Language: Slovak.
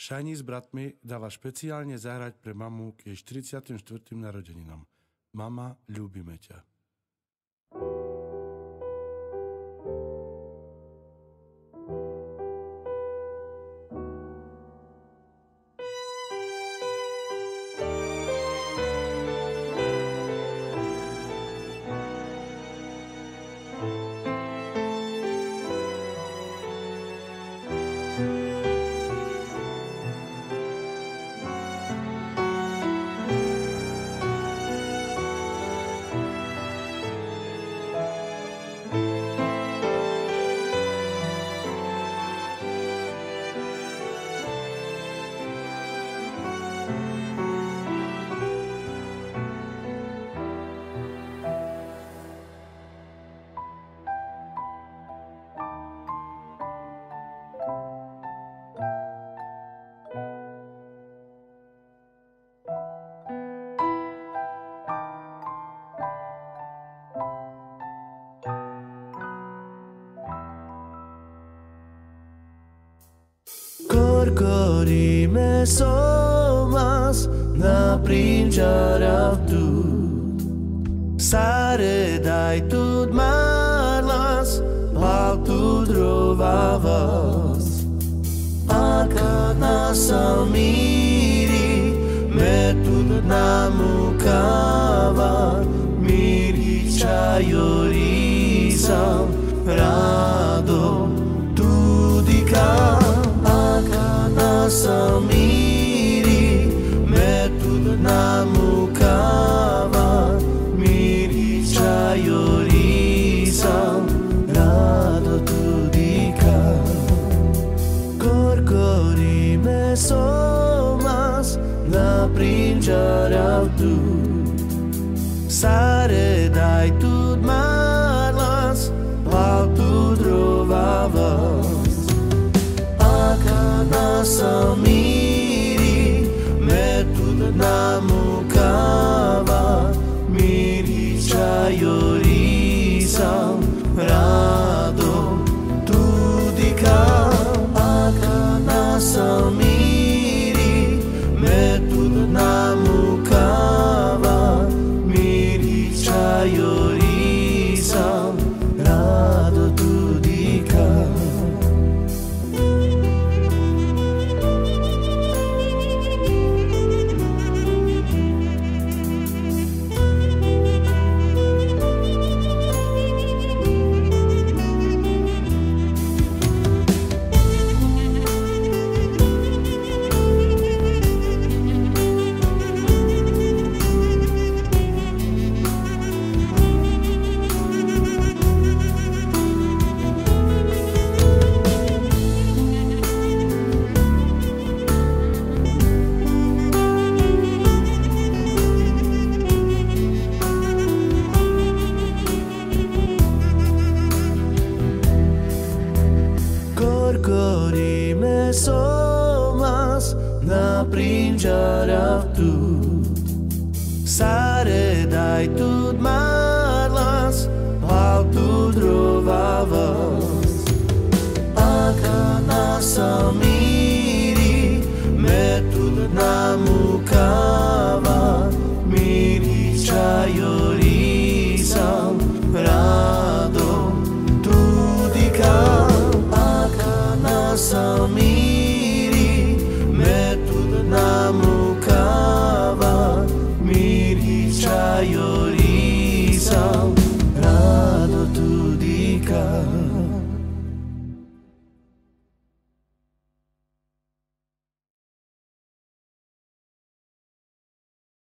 Shiny s bratmi dáva špeciálne zahrať pre mamu k jej 44. narodeninám. Mama, ľúbime ťa. Corcorime somas na prinjara tu. Sare dai tud marlas Pal tu drovavas Akana samiri Me tud namukava Miri chayori Rado sam miri metu na mukava miri chayori sam rado tu dika gorgori me somas la prinjara tu sare na mão. n-a pringerea tu. Sare dai tut malas Pal tu drovavas Akanasa